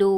ดู